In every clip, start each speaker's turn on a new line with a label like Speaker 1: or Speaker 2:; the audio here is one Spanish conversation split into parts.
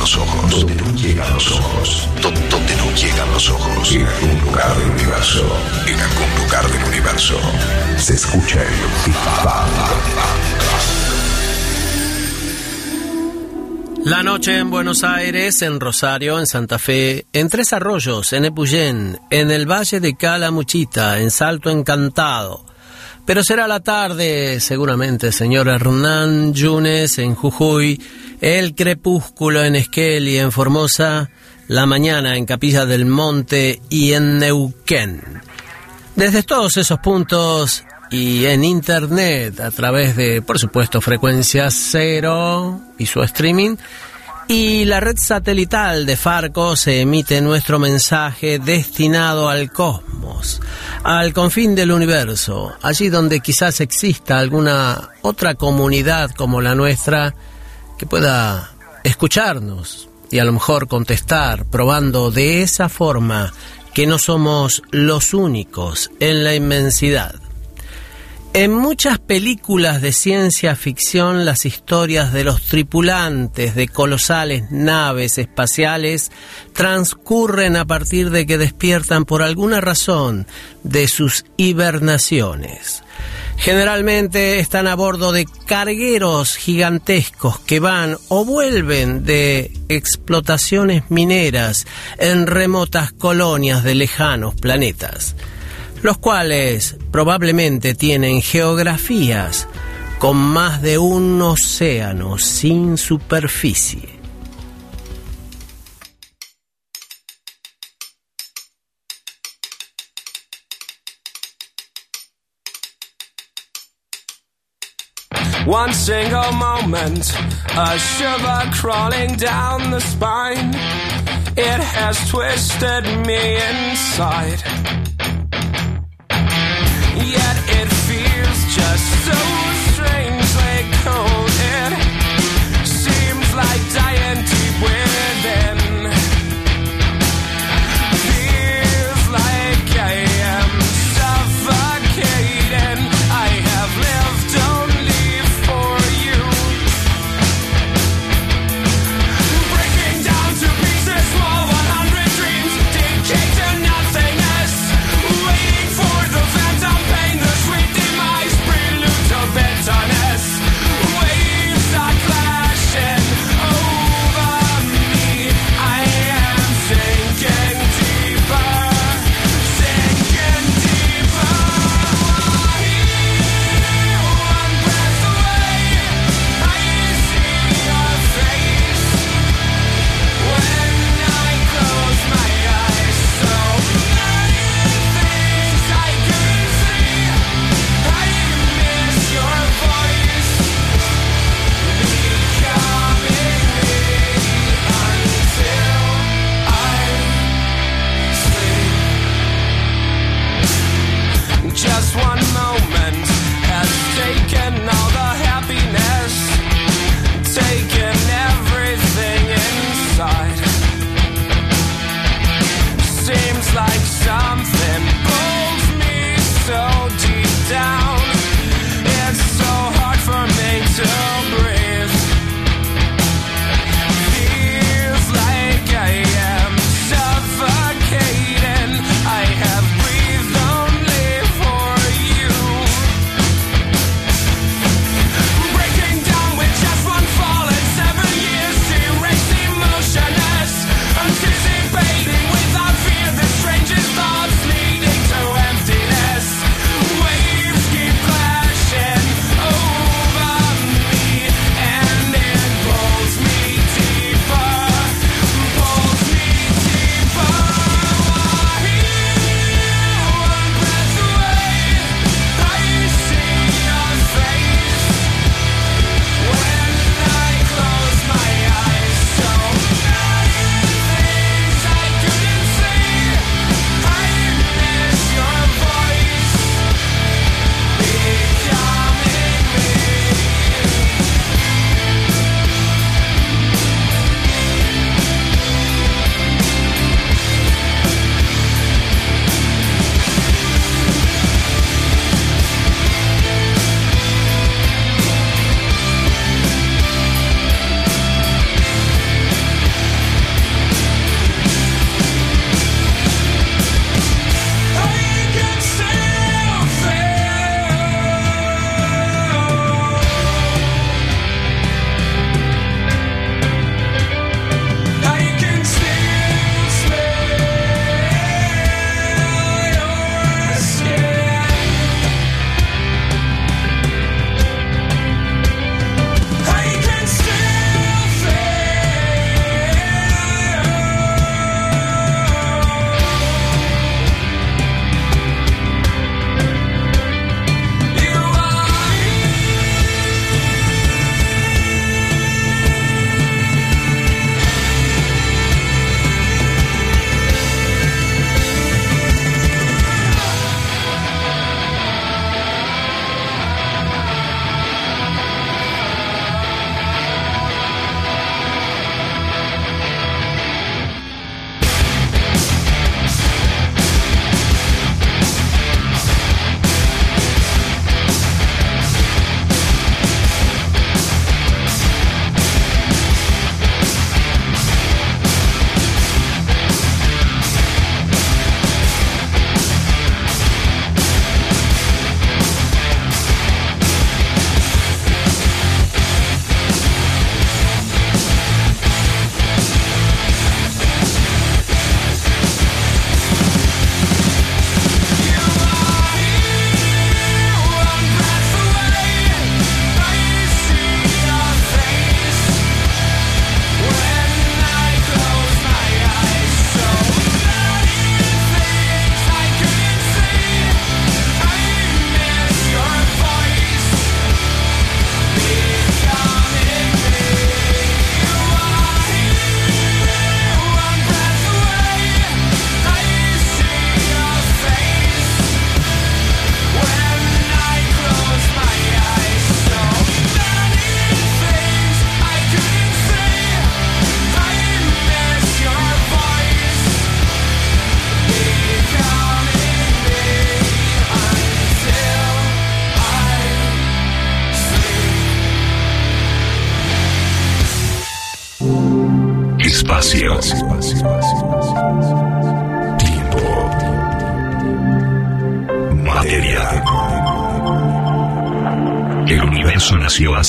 Speaker 1: Los ojos. Donde no llegan los ojos. Donde no llegan los ojos. En algún lugar del universo. En algún lugar del universo. Se escucha el Big
Speaker 2: La noche en Buenos Aires, en Rosario, en Santa Fe, en Tres Arroyos, en Epuyén, en el Valle de Calamuchita, en Salto Encantado, pero será la tarde, seguramente, señor Hernán Yunes en Jujuy, el crepúsculo en Esquel y en Formosa, la mañana en Capilla del Monte y en Neuquén. Desde todos esos puntos y en internet a través de, por supuesto, frecuencia cero y su streaming, y la red satelital de Farco se emite nuestro mensaje destinado al cosmos, al confín del universo, allí donde quizás exista alguna otra comunidad como la nuestra que pueda escucharnos y a lo mejor contestar, probando de esa forma que no somos los únicos en la inmensidad. En muchas películas de ciencia ficción las historias de los tripulantes de colosales naves espaciales transcurren a partir de que despiertan por alguna razón de sus hibernaciones. Generalmente están a bordo de cargueros gigantescos que van o vuelven de explotaciones mineras en remotas colonias de lejanos planetas los cuales probablemente tienen geografías con más de un océano sin superficie.
Speaker 3: One single moment, a shiver crawling down the spine. It has twisted me inside. Like cold and Seems like dying deep within.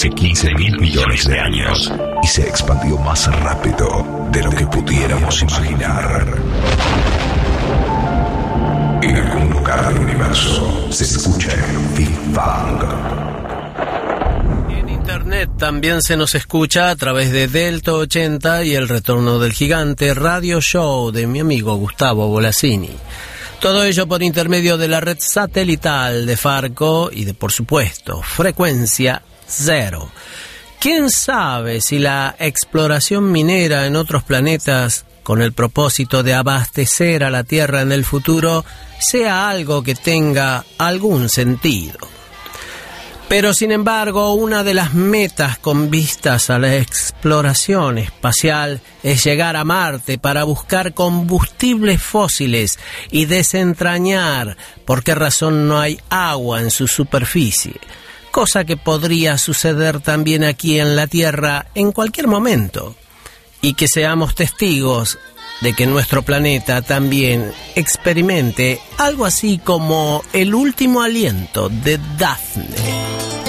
Speaker 1: Hace 15 mil millones de años y se expandió más rápido de lo que pudiéramos imaginar. En algún lugar del universo se escucha el Big Bang.
Speaker 2: Internet también se nos escucha a través de Delta 80 y el retorno del gigante radio show de mi amigo Gustavo Bolasini. Todo ello por intermedio de la red satelital de Farco y de, por supuesto, frecuencia cero. ¿Quién sabe si la exploración minera en otros planetas con el propósito de abastecer a la Tierra en el futuro sea algo que tenga algún sentido? Pero sin embargo, una de las metas con vistas a la exploración espacial es llegar a Marte para buscar combustibles fósiles y desentrañar por qué razón no hay agua en su superficie, cosa que podría suceder también aquí en la Tierra en cualquier momento, y que seamos testigos de que nuestro planeta también experimente algo así como el último aliento de Daphne.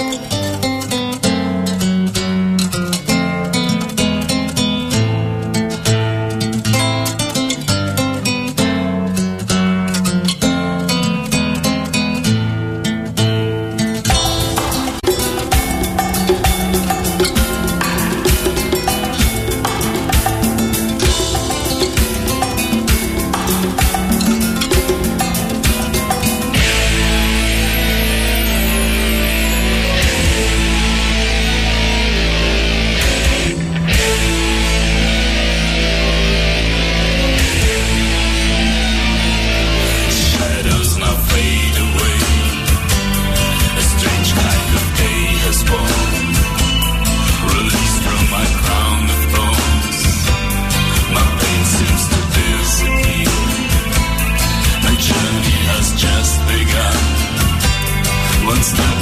Speaker 3: One step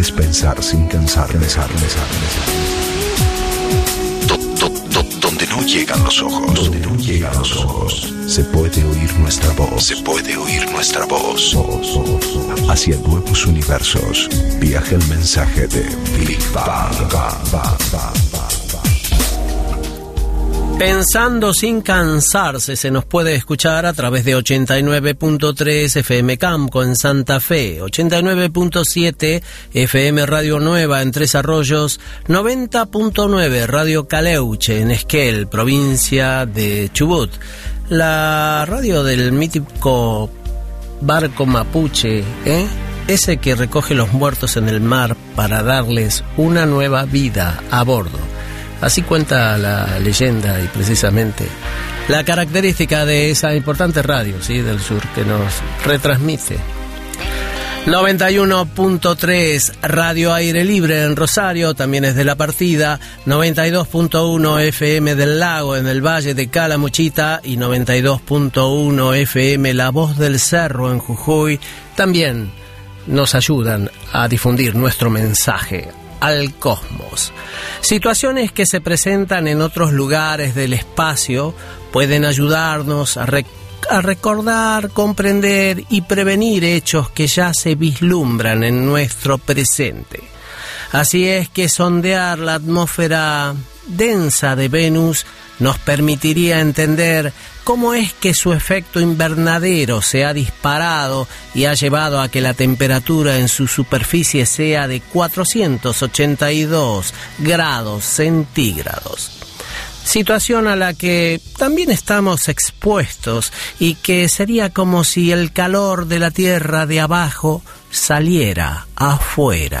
Speaker 1: puedes pensar sin cansar, pensar, pensar, Donde no llegan los ojos. Donde no llegan los ojos. Se puede oír nuestra voz. Se puede oír nuestra voz. Hacia nuevos universos. Viaja el mensaje de Big Bang.
Speaker 2: Pensando sin cansarse se nos puede escuchar a través de 89.3 FM Campo en Santa Fe, 89.7 FM Radio Nueva en Tres Arroyos, 90.9 Radio Caleuche en Esquel, provincia de Chubut, la radio del mítico barco mapuche, ¿eh? ese que recoge los muertos en el mar para darles una nueva vida a bordo. Así cuenta la leyenda y precisamente la característica de esa importante radio ¿sí? del sur que nos retransmite. 91.3 Radio Aire Libre en Rosario, también es de la partida, 92.1 FM del Lago en el Valle de Calamuchita y 92.1 FM La Voz del Cerro en Jujuy, también nos ayudan a difundir nuestro mensaje al cosmos. Situaciones que se presentan en otros lugares del espacio pueden ayudarnos a, recordar, comprender y prevenir hechos que ya se vislumbran en nuestro presente. Así es que sondear la atmósfera densa de Venus nos permitiría entender cómo es que su efecto invernadero se ha disparado y ha llevado a que la temperatura en su superficie sea de 482 grados centígrados. Situación a la que también estamos expuestos y que sería como si el calor de la tierra de abajo saliera afuera.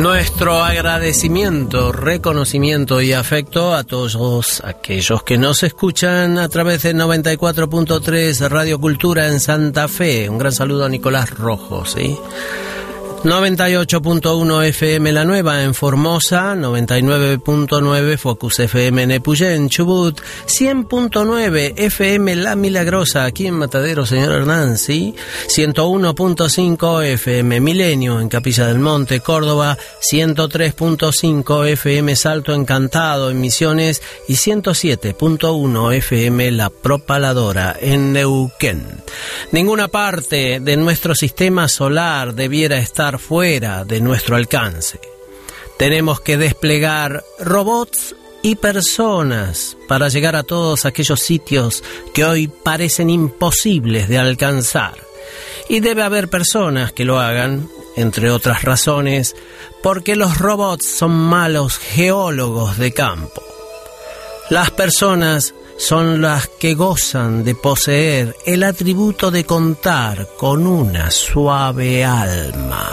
Speaker 2: Nuestro agradecimiento, reconocimiento y afecto a todos aquellos que nos escuchan a través de 94.3 Radio Cultura en Santa Fe. Un gran saludo a Nicolás Rojo, ¿sí? 98.1 FM La Nueva en Formosa, 99.9 Focus FM en Epuyén, Chubut, 100.9 FM La Milagrosa aquí en Matadero, señor Hernán, ¿sí? 101.5 FM Milenio en Capilla del Monte, Córdoba, 103.5 FM Salto Encantado en Misiones y 107.1 FM La Propaladora en Neuquén. Ninguna parte de nuestro sistema solar debiera estar fuera de nuestro alcance. Tenemos que desplegar robots y personas para llegar a todos aquellos sitios que hoy parecen imposibles de alcanzar. Y debe haber personas que lo hagan, entre otras razones, porque los robots son malos geólogos de campo. Las personas son las que gozan de poseer el atributo de contar con una suave alma.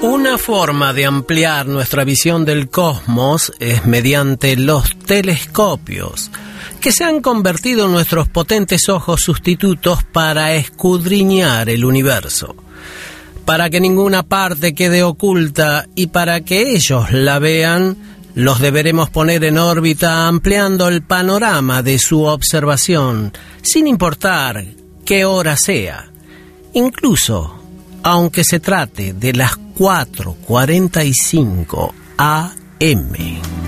Speaker 2: Una forma de ampliar nuestra visión del cosmos es mediante los telescopios, que se han convertido en nuestros potentes ojos sustitutos para escudriñar el universo. Para que ninguna parte quede oculta y para que ellos la vean, los deberemos poner en órbita ampliando el panorama de su observación, sin importar qué hora sea. Incluso aunque se trate de las 4.45 AM.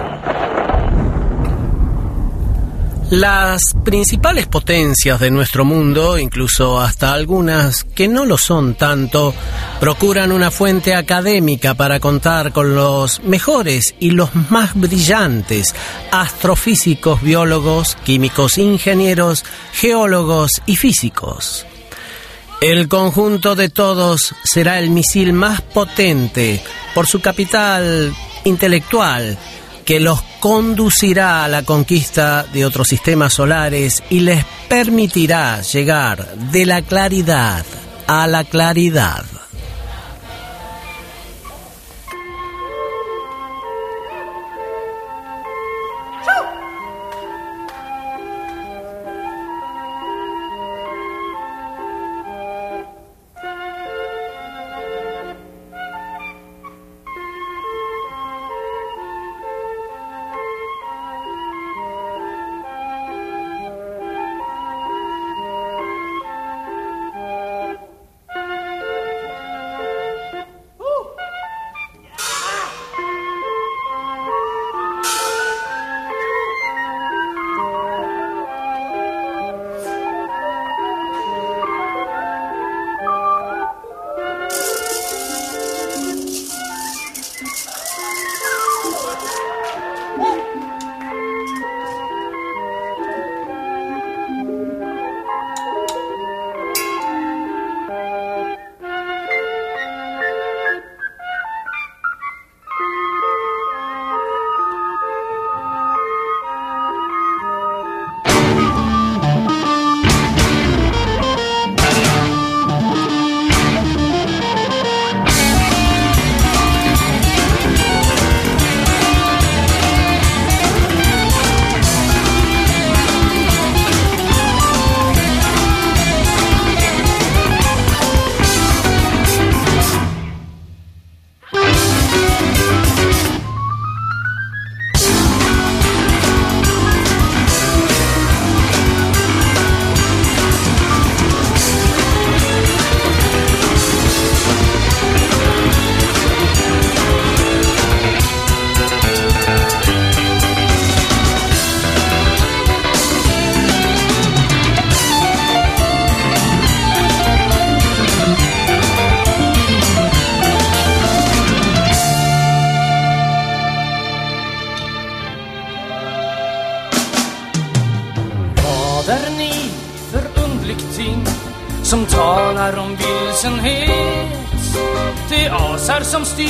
Speaker 2: Las principales potencias de nuestro mundo, incluso hasta algunas que no lo son tanto, procuran una fuente académica para contar con los mejores y los más brillantes astrofísicos, biólogos, químicos, ingenieros, geólogos y físicos. El conjunto de todos será el misil más potente por su capital intelectual que los conducirá a la conquista de otros sistemas solares y les permitirá llegar de la claridad a la claridad.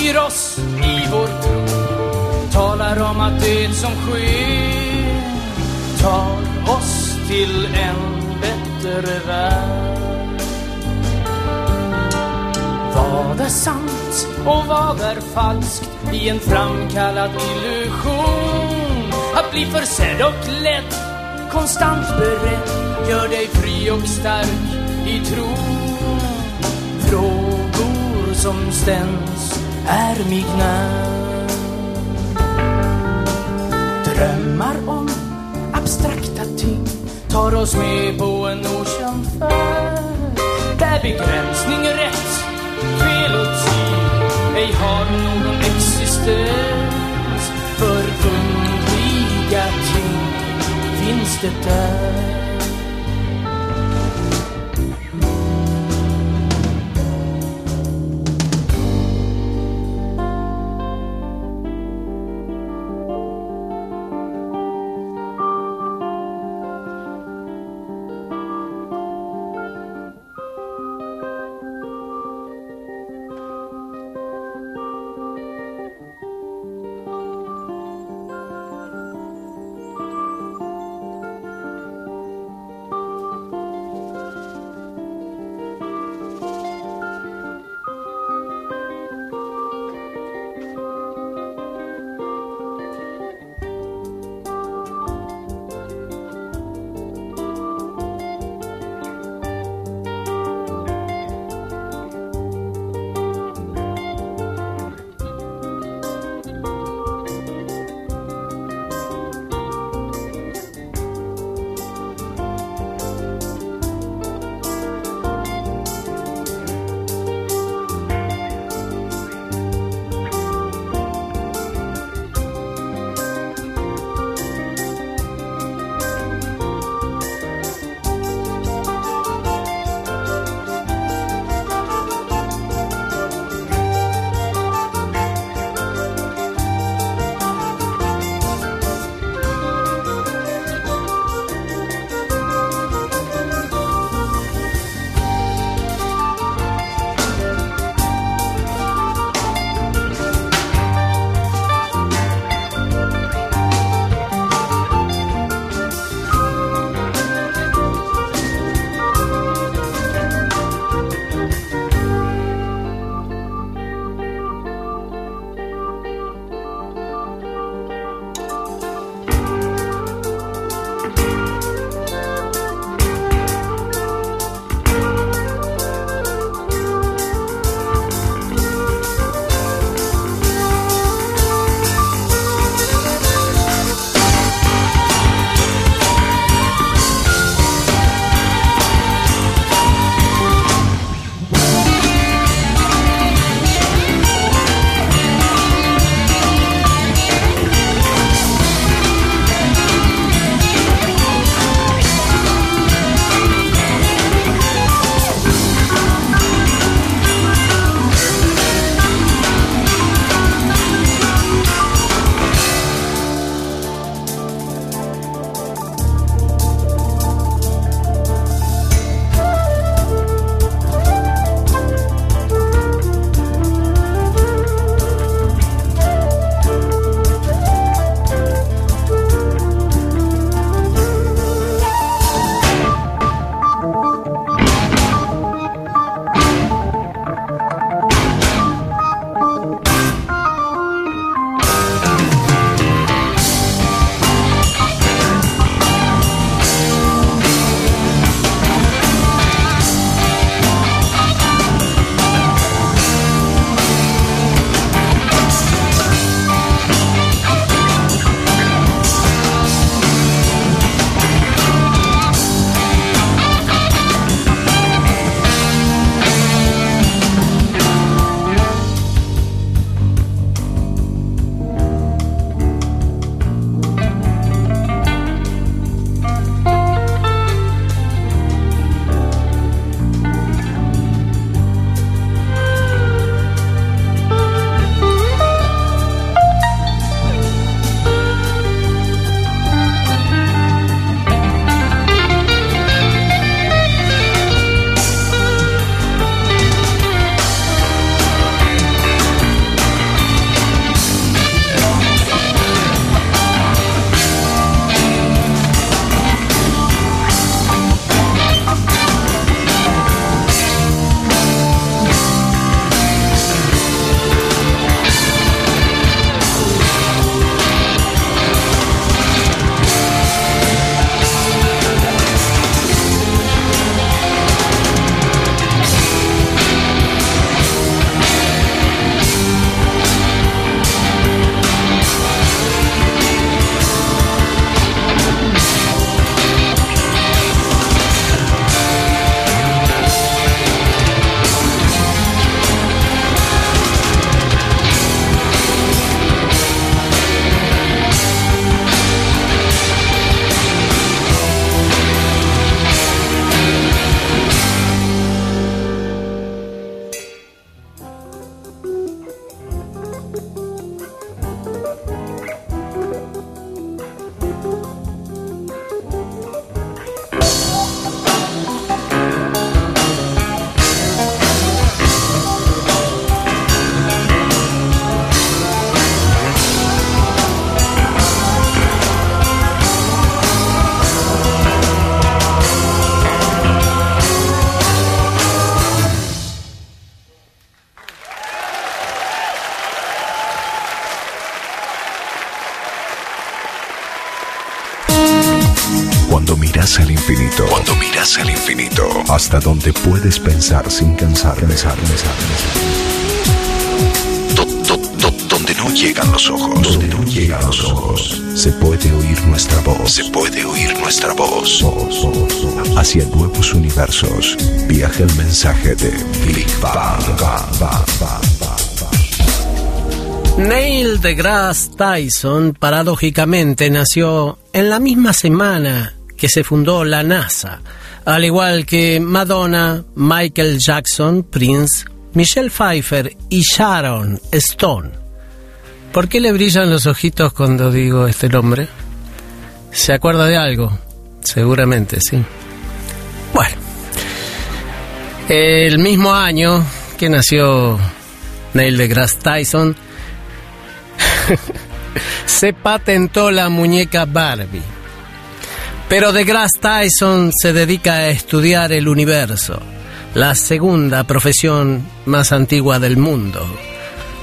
Speaker 3: Styr oss i vår tro talar om att det som sker tar oss till en bättre värld. Vad är sant och vad är falskt i en framkallad illusion? Att bli försedd och ledd, konstant beredd, gör dig fri och stark i tron. Frågor som ständs är mig när. Drömmar om abstrakta ting tar oss med på en okänd färd. Där begränsning är rätt, fel och tid ej har någon existens. För underliga ting finns det där.
Speaker 1: Hasta donde puedes pensar sin cansar, pensar, pensar, donde no llegan los ojos, donde no llegan los ojos, se puede oír nuestra voz, se puede oír nuestra voz. Hacia nuevos universos, viaja el mensaje de Big Bang.
Speaker 2: Neil deGrasse Tyson, paradójicamente, nació en la misma semana que se fundó la NASA, al igual que Madonna, Michael Jackson, Prince, Michelle Pfeiffer y Sharon Stone. ¿Por qué le brillan los ojitos cuando digo este nombre? ¿Se acuerda de algo? Seguramente, sí. Bueno, el mismo año que nació Neil deGrasse Tyson, se patentó la muñeca Barbie. Pero deGrasse Tyson se dedica a estudiar el universo, la segunda profesión más antigua del mundo.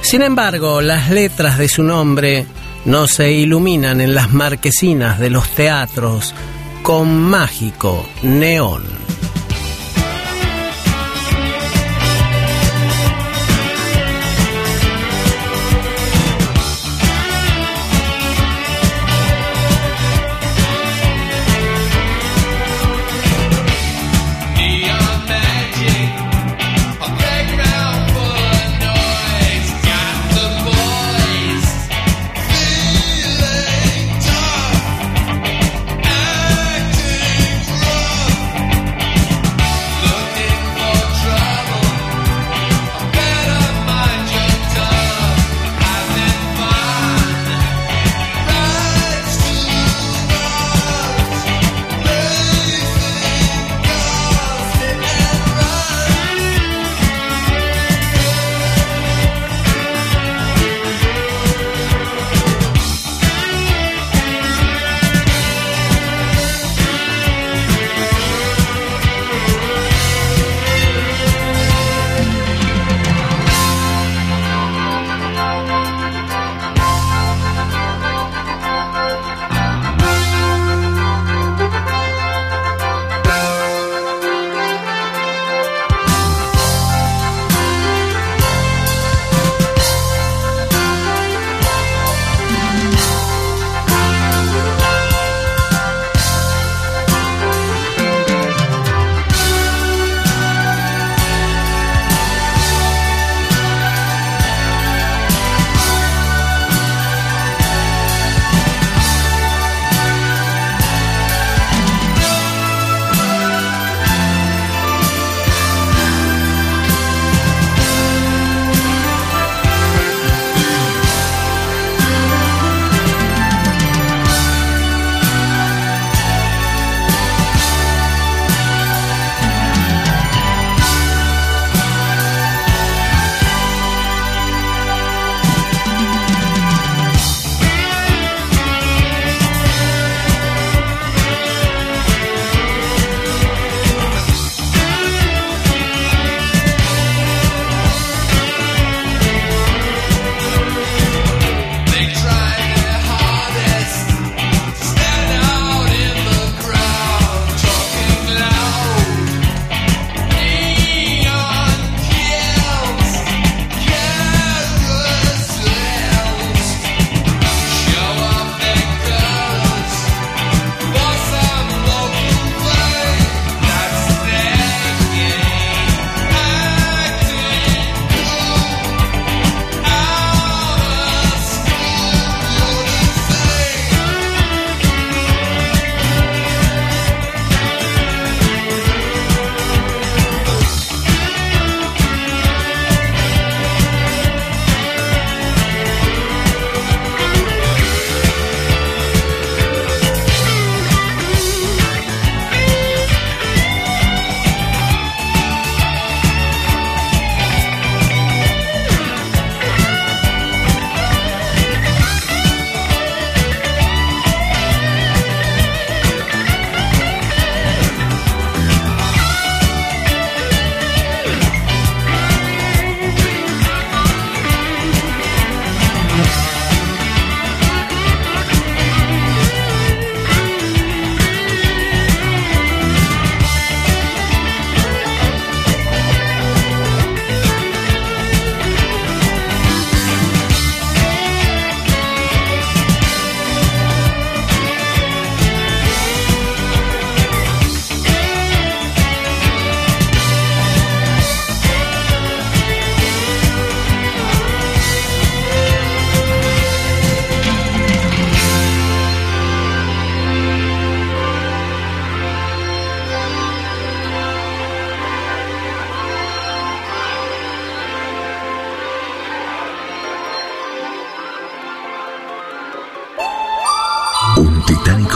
Speaker 2: Sin embargo, las letras de su nombre no se iluminan en las marquesinas de los teatros con mágico neón.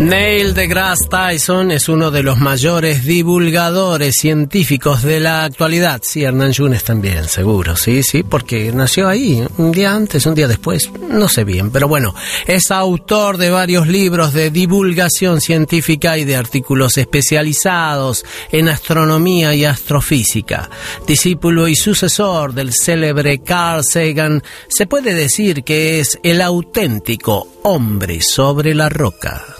Speaker 2: Neil deGrasse Tyson es uno de los mayores divulgadores científicos de la actualidad. Sí, Hernán Yunes también, seguro. Sí, sí, porque nació ahí, un día antes, un día después, no sé bien. Pero bueno, es autor de varios libros de divulgación científica y de artículos especializados en astronomía y astrofísica. Discípulo y sucesor del célebre Carl Sagan, se puede decir que es el auténtico hombre sobre la roca.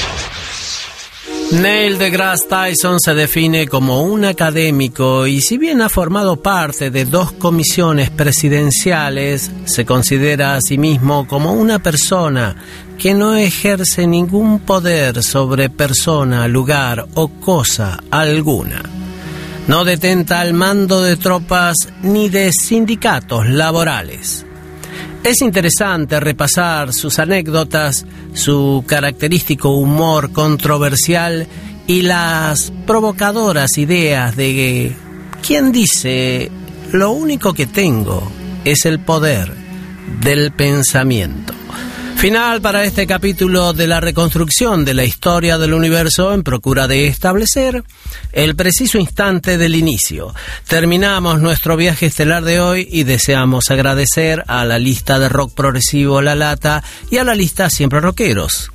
Speaker 2: Neil deGrasse Tyson se define como un académico y si bien ha formado parte de dos comisiones presidenciales, se considera a sí mismo como una persona que no ejerce ningún poder sobre persona, lugar o cosa alguna. No detenta el mando de tropas ni de sindicatos laborales. Es interesante repasar sus anécdotas, su característico humor controversial y las provocadoras ideas de quien dice lo único que tengo es el poder del pensamiento. Final para este capítulo de la reconstrucción de la historia del universo en procura de establecer el preciso instante del inicio. Terminamos nuestro viaje estelar de hoy y deseamos agradecer a la lista de rock progresivo La Lata y a la lista Siempre Rockeros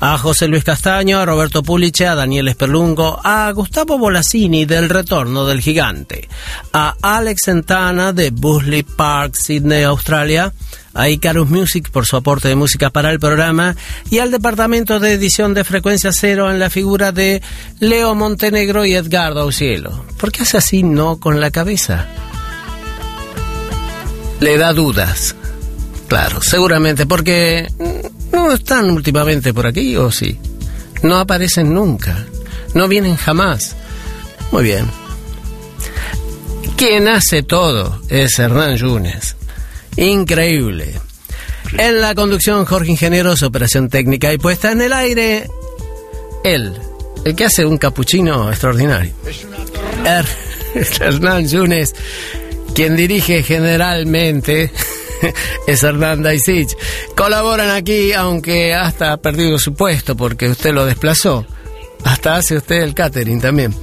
Speaker 2: a José Luis Castaño, a Roberto Puliche, a Daniel Esperlungo, a Gustavo Bolasini del Retorno del Gigante, a Alex Santana de Busley Park, Sydney, Australia, a Icarus Music por su aporte de música para el programa y al departamento de edición de Frecuencia Cero en la figura de Leo Montenegro y Edgardo Aucielo. ¿Por qué hace así no con la cabeza? Le da dudas. Claro, seguramente, porque no están últimamente por aquí, ¿o sí? No aparecen nunca. No vienen jamás. Muy bien. Quien hace todo es Hernán Yunes. Increíble. En la conducción, Jorge Ingenieros, operación técnica y puesta en el aire, él, el que hace un capuchino extraordinario. Hernán Yunes, quien dirige generalmente es Hernanda Isich. Colaboran aquí, aunque hasta ha perdido su puesto porque usted lo desplazó. Hasta hace usted el catering también.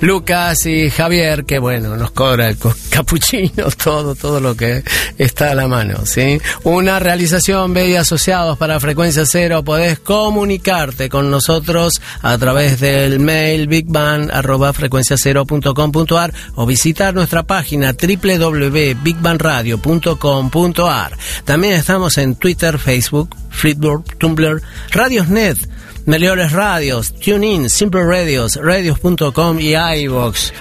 Speaker 2: Lucas y Javier, que bueno, nos cobra el capuchino, todo, todo lo que está a la mano, ¿sí? Una realización B Asociados para Frecuencia Cero. Podés comunicarte con nosotros a través del mail bigban.frecuenciacero.com.ar o visitar nuestra página www.bigbanradio.com.ar. También estamos en Twitter, Facebook, Flipboard, Tumblr, Radiosnet Meliores Radios, TuneIn, Simple Radios, radios.com y iVox.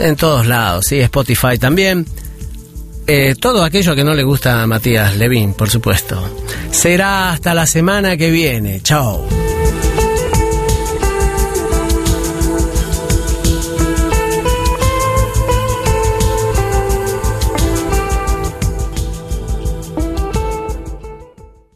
Speaker 2: En todos lados, sí, Spotify también. Eh, todo aquello que no le gusta a Matías Levin, por supuesto. Será hasta la semana que viene. Chao.